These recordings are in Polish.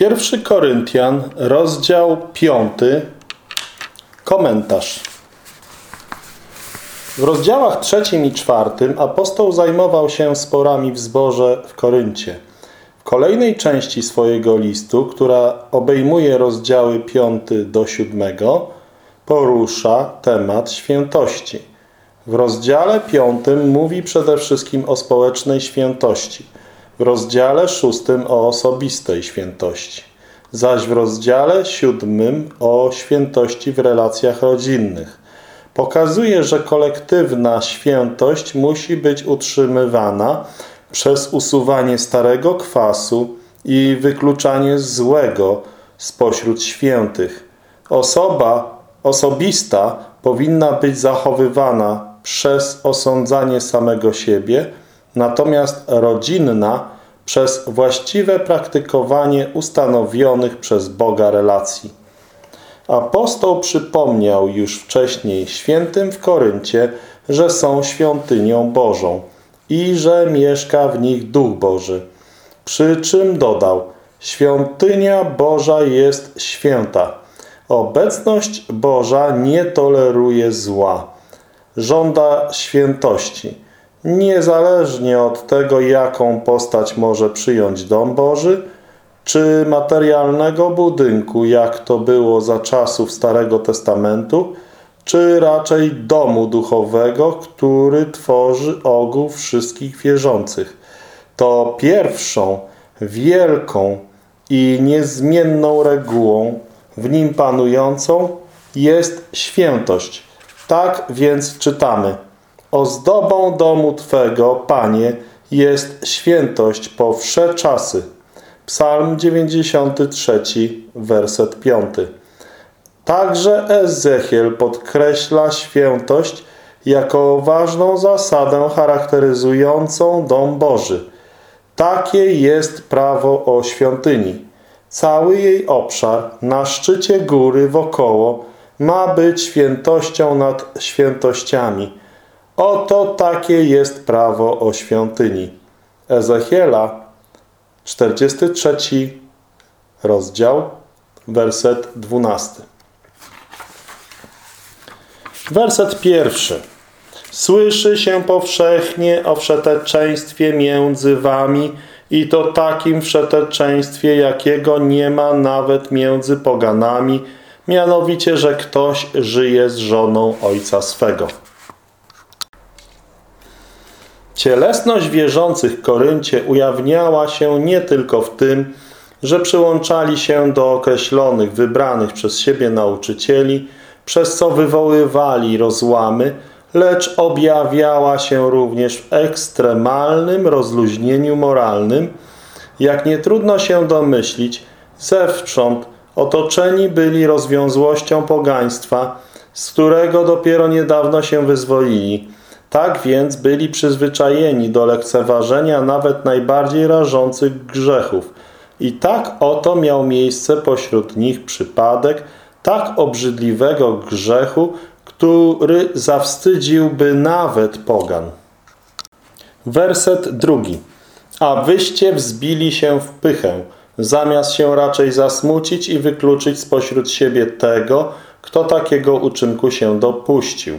1 Koryntian, rozdział 5, komentarz. W rozdziałach trzecim i czwartym apostoł zajmował się sporami w zborze w Koryncie. W kolejnej części swojego listu, która obejmuje rozdziały 5 do 7, porusza temat świętości. W rozdziale 5 mówi przede wszystkim o społecznej świętości – w rozdziale szóstym o osobistej świętości, zaś w rozdziale siódmym o świętości w relacjach rodzinnych. Pokazuje, że kolektywna świętość musi być utrzymywana przez usuwanie starego kwasu i wykluczanie złego spośród świętych. Osoba osobista powinna być zachowywana przez osądzanie samego siebie, natomiast rodzinna przez właściwe praktykowanie ustanowionych przez Boga relacji. Apostoł przypomniał już wcześniej świętym w Koryncie, że są świątynią Bożą i że mieszka w nich Duch Boży. Przy czym dodał, świątynia Boża jest święta. Obecność Boża nie toleruje zła. Żąda świętości niezależnie od tego, jaką postać może przyjąć dom Boży, czy materialnego budynku, jak to było za czasów Starego Testamentu, czy raczej domu duchowego, który tworzy ogół wszystkich wierzących. To pierwszą, wielką i niezmienną regułą w nim panującą jest świętość. Tak więc czytamy – Ozdobą domu Twego, Panie, jest świętość po wsze czasy. Psalm 93, werset 5. Także Ezechiel podkreśla świętość jako ważną zasadę charakteryzującą dom Boży. Takie jest prawo o świątyni. Cały jej obszar na szczycie góry wokoło ma być świętością nad świętościami – Oto takie jest prawo o świątyni. Ezechiela, 43 rozdział, werset 12. Werset pierwszy. Słyszy się powszechnie o wszeteczeństwie między wami i to takim wszeteczeństwie, jakiego nie ma nawet między poganami, mianowicie, że ktoś żyje z żoną ojca swego. Cielesność wierzących Koryncie ujawniała się nie tylko w tym, że przyłączali się do określonych, wybranych przez siebie nauczycieli, przez co wywoływali rozłamy, lecz objawiała się również w ekstremalnym rozluźnieniu moralnym, jak nie trudno się domyślić, zewsząd otoczeni byli rozwiązłością pogaństwa, z którego dopiero niedawno się wyzwolili, tak więc byli przyzwyczajeni do lekceważenia nawet najbardziej rażących grzechów. I tak oto miał miejsce pośród nich przypadek tak obrzydliwego grzechu, który zawstydziłby nawet pogan. Werset drugi. A wyście wzbili się w pychę, zamiast się raczej zasmucić i wykluczyć spośród siebie tego, kto takiego uczynku się dopuścił.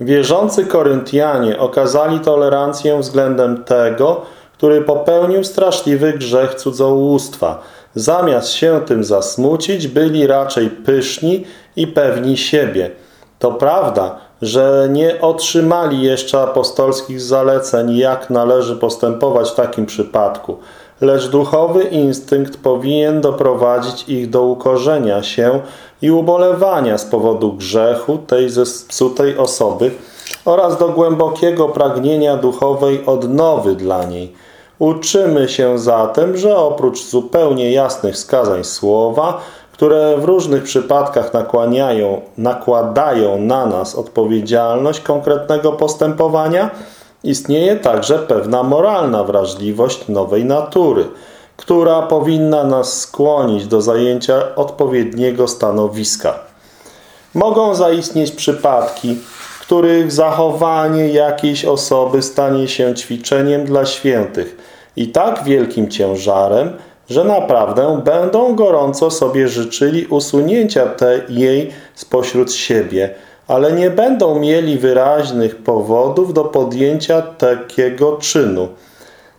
Wierzący Koryntianie okazali tolerancję względem tego, który popełnił straszliwy grzech cudzołóstwa. Zamiast się tym zasmucić, byli raczej pyszni i pewni siebie. To prawda, że nie otrzymali jeszcze apostolskich zaleceń, jak należy postępować w takim przypadku, lecz duchowy instynkt powinien doprowadzić ich do ukorzenia się i ubolewania z powodu grzechu tej zepsutej osoby oraz do głębokiego pragnienia duchowej odnowy dla niej. Uczymy się zatem, że oprócz zupełnie jasnych wskazań słowa, które w różnych przypadkach nakłaniają, nakładają na nas odpowiedzialność konkretnego postępowania, istnieje także pewna moralna wrażliwość nowej natury – która powinna nas skłonić do zajęcia odpowiedniego stanowiska. Mogą zaistnieć przypadki, w których zachowanie jakiejś osoby stanie się ćwiczeniem dla świętych i tak wielkim ciężarem, że naprawdę będą gorąco sobie życzyli usunięcia tej jej spośród siebie, ale nie będą mieli wyraźnych powodów do podjęcia takiego czynu.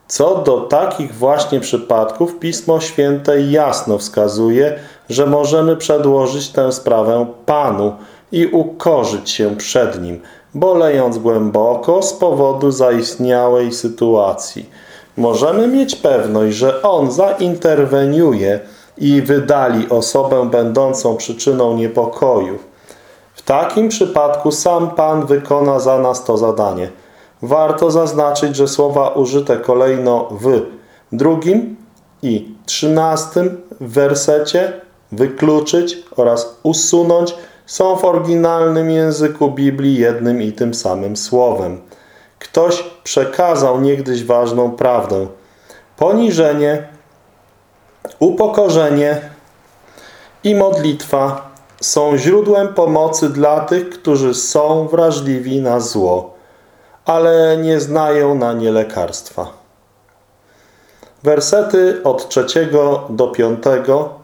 Co do takich właśnie przypadków Pismo Święte jasno wskazuje, że możemy przedłożyć tę sprawę Panu i ukorzyć się przed Nim, bolejąc głęboko z powodu zaistniałej sytuacji. Możemy mieć pewność, że On zainterweniuje i wydali osobę będącą przyczyną niepokoju. Takim przypadku sam Pan wykona za nas to zadanie. Warto zaznaczyć, że słowa użyte kolejno w drugim i trzynastym wersecie wykluczyć oraz usunąć są w oryginalnym języku Biblii jednym i tym samym słowem. Ktoś przekazał niegdyś ważną prawdę. Poniżenie, upokorzenie i modlitwa są źródłem pomocy dla tych, którzy są wrażliwi na zło, ale nie znają na nie lekarstwa. Wersety od trzeciego do piątego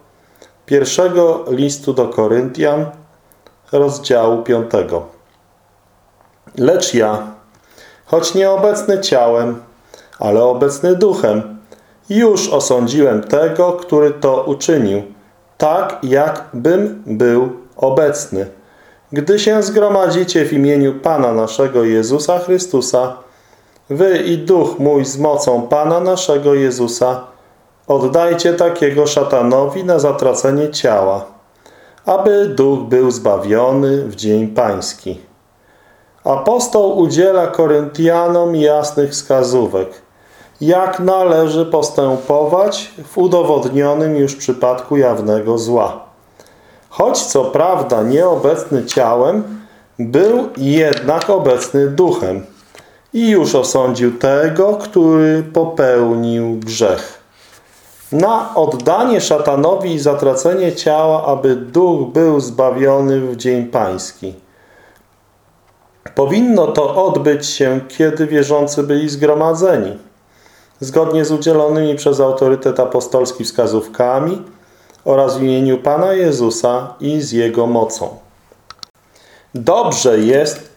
pierwszego listu do Koryntian, rozdziału piątego. Lecz ja, choć nieobecny ciałem, ale obecny duchem, już osądziłem tego, który to uczynił, tak jak bym był obecny. Gdy się zgromadzicie w imieniu Pana naszego Jezusa Chrystusa, wy i duch mój z mocą Pana naszego Jezusa, oddajcie takiego szatanowi na zatracenie ciała, aby duch był zbawiony w dzień pański. Apostoł udziela Koryntianom jasnych wskazówek, jak należy postępować w udowodnionym już przypadku jawnego zła. Choć co prawda nieobecny ciałem, był jednak obecny duchem i już osądził tego, który popełnił grzech. Na oddanie szatanowi i zatracenie ciała, aby duch był zbawiony w dzień pański. Powinno to odbyć się, kiedy wierzący byli zgromadzeni. Zgodnie z udzielonymi przez autorytet apostolski wskazówkami oraz w imieniu Pana Jezusa i z Jego mocą. Dobrze jest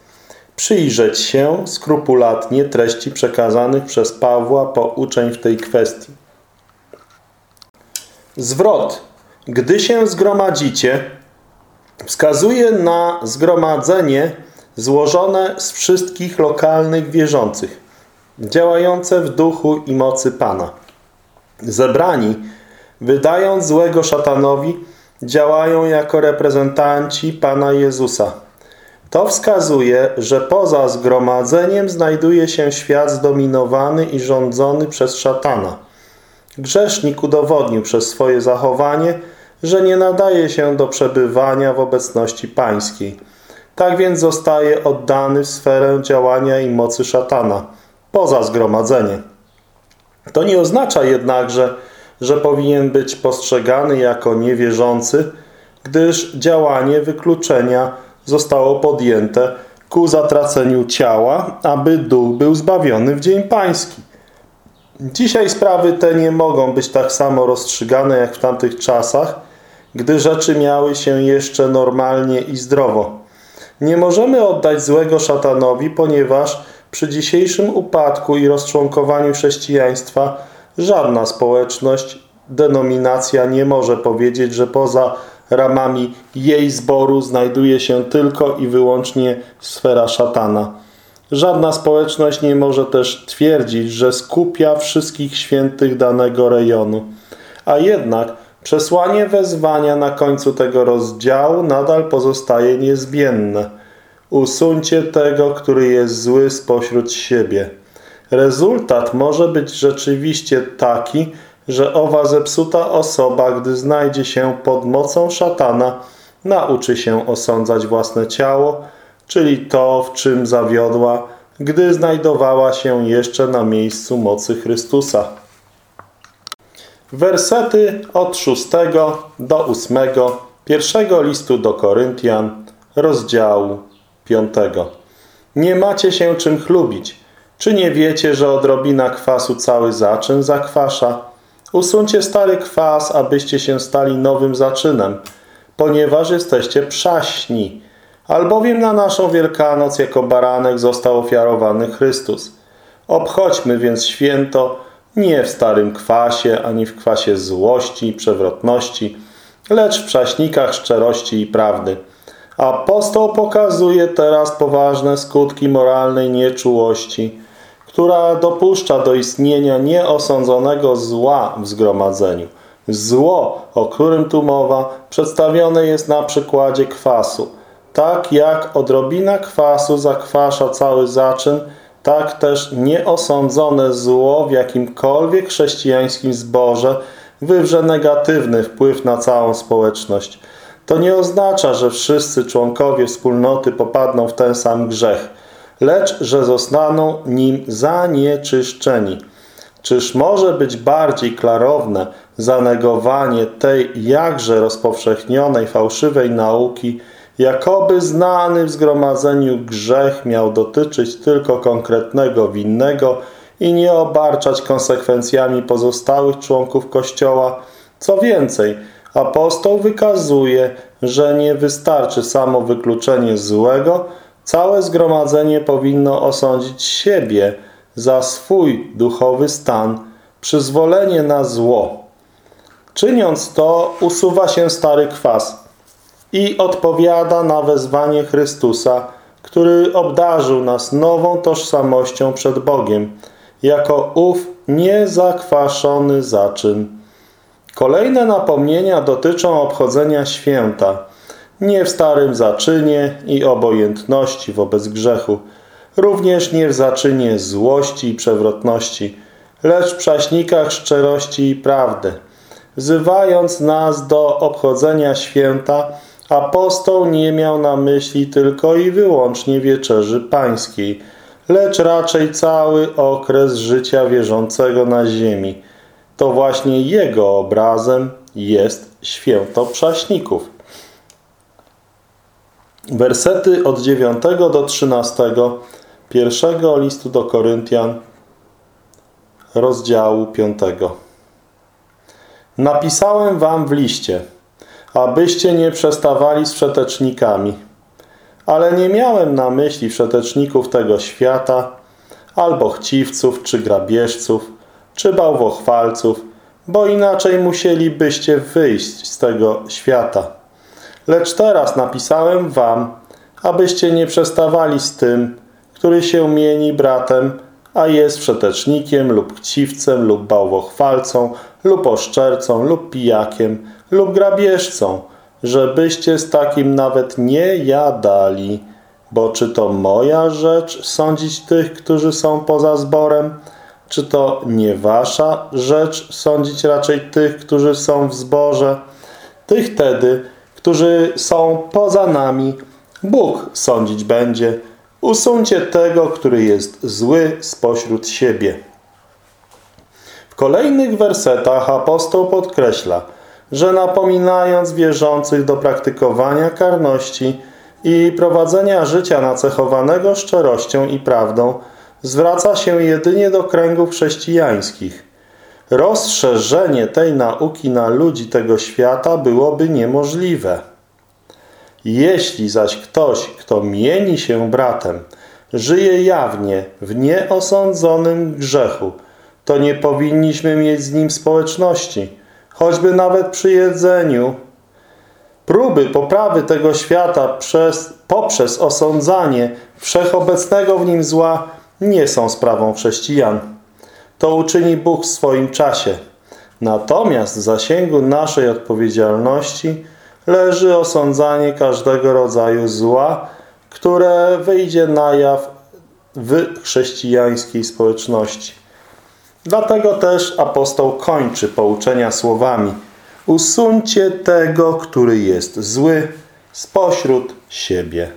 przyjrzeć się skrupulatnie treści przekazanych przez Pawła pouczeń w tej kwestii. Zwrot, gdy się zgromadzicie, wskazuje na zgromadzenie złożone z wszystkich lokalnych wierzących, działające w duchu i mocy Pana. Zebrani, wydając złego szatanowi, działają jako reprezentanci Pana Jezusa. To wskazuje, że poza zgromadzeniem znajduje się świat zdominowany i rządzony przez szatana. Grzesznik udowodnił przez swoje zachowanie, że nie nadaje się do przebywania w obecności pańskiej. Tak więc zostaje oddany w sferę działania i mocy szatana, poza zgromadzenie. To nie oznacza jednakże, że powinien być postrzegany jako niewierzący, gdyż działanie wykluczenia zostało podjęte ku zatraceniu ciała, aby duch był zbawiony w dzień pański. Dzisiaj sprawy te nie mogą być tak samo rozstrzygane jak w tamtych czasach, gdy rzeczy miały się jeszcze normalnie i zdrowo. Nie możemy oddać złego szatanowi, ponieważ przy dzisiejszym upadku i rozczłonkowaniu chrześcijaństwa żadna społeczność, denominacja nie może powiedzieć, że poza ramami jej zboru znajduje się tylko i wyłącznie sfera szatana. Żadna społeczność nie może też twierdzić, że skupia wszystkich świętych danego rejonu. A jednak przesłanie wezwania na końcu tego rozdziału nadal pozostaje niezmienne. Usuńcie tego, który jest zły spośród siebie. Rezultat może być rzeczywiście taki, że owa zepsuta osoba, gdy znajdzie się pod mocą szatana, nauczy się osądzać własne ciało, czyli to, w czym zawiodła, gdy znajdowała się jeszcze na miejscu mocy Chrystusa. Wersety od 6 do 8 pierwszego listu do Koryntian, rozdziału 5. Nie macie się czym chlubić. Czy nie wiecie, że odrobina kwasu cały zaczyn zakwasza? Usuńcie stary kwas, abyście się stali nowym zaczynem, ponieważ jesteście przaśni. Albowiem na naszą Wielkanoc jako baranek został ofiarowany Chrystus. Obchodźmy więc święto nie w starym kwasie, ani w kwasie złości i przewrotności, lecz w przaśnikach szczerości i prawdy. Apostoł pokazuje teraz poważne skutki moralnej nieczułości, która dopuszcza do istnienia nieosądzonego zła w zgromadzeniu. Zło, o którym tu mowa, przedstawione jest na przykładzie kwasu. Tak jak odrobina kwasu zakwasza cały zaczyn, tak też nieosądzone zło w jakimkolwiek chrześcijańskim zborze wywrze negatywny wpływ na całą społeczność. To nie oznacza, że wszyscy członkowie wspólnoty popadną w ten sam grzech, lecz że zostaną nim zanieczyszczeni. Czyż może być bardziej klarowne zanegowanie tej jakże rozpowszechnionej fałszywej nauki, jakoby znany w zgromadzeniu grzech miał dotyczyć tylko konkretnego winnego i nie obarczać konsekwencjami pozostałych członków Kościoła. Co więcej, apostoł wykazuje, że nie wystarczy samo wykluczenie złego, całe zgromadzenie powinno osądzić siebie za swój duchowy stan, przyzwolenie na zło. Czyniąc to, usuwa się stary kwas i odpowiada na wezwanie Chrystusa, który obdarzył nas nową tożsamością przed Bogiem, jako ów niezakwaszony zaczyn. Kolejne napomnienia dotyczą obchodzenia święta, nie w starym zaczynie i obojętności wobec grzechu, również nie w zaczynie złości i przewrotności, lecz w prześnikach szczerości i prawdy. Wzywając nas do obchodzenia święta, apostoł nie miał na myśli tylko i wyłącznie wieczerzy pańskiej, lecz raczej cały okres życia wierzącego na ziemi. To właśnie jego obrazem jest święto prześników. Wersety od 9 do 13 pierwszego listu do Koryntian, rozdziału 5. Napisałem wam w liście, abyście nie przestawali z przetecznikami, ale nie miałem na myśli przeteczników tego świata, albo chciwców, czy grabieżców, czy bałwochwalców, bo inaczej musielibyście wyjść z tego świata. Lecz teraz napisałem wam, abyście nie przestawali z tym, który się mieni bratem, a jest przetecznikiem lub chciwcem lub bałwochwalcą lub oszczercą lub pijakiem lub grabieżcą, żebyście z takim nawet nie jadali. Bo czy to moja rzecz sądzić tych, którzy są poza zborem? Czy to nie wasza rzecz sądzić raczej tych, którzy są w zborze? Tych tedy, którzy są poza nami, Bóg sądzić będzie. Usuńcie tego, który jest zły spośród siebie. W kolejnych wersetach apostoł podkreśla, że napominając wierzących do praktykowania karności i prowadzenia życia nacechowanego szczerością i prawdą, zwraca się jedynie do kręgów chrześcijańskich. Rozszerzenie tej nauki na ludzi tego świata byłoby niemożliwe. Jeśli zaś ktoś, kto mieni się bratem, żyje jawnie w nieosądzonym grzechu, to nie powinniśmy mieć z nim społeczności, choćby nawet przy jedzeniu. Próby poprawy tego świata przez, poprzez osądzanie wszechobecnego w nim zła nie są sprawą chrześcijan. To uczyni Bóg w swoim czasie. Natomiast w zasięgu naszej odpowiedzialności leży osądzanie każdego rodzaju zła, które wyjdzie na jaw w chrześcijańskiej społeczności. Dlatego też apostoł kończy pouczenia słowami Usuńcie tego, który jest zły spośród siebie.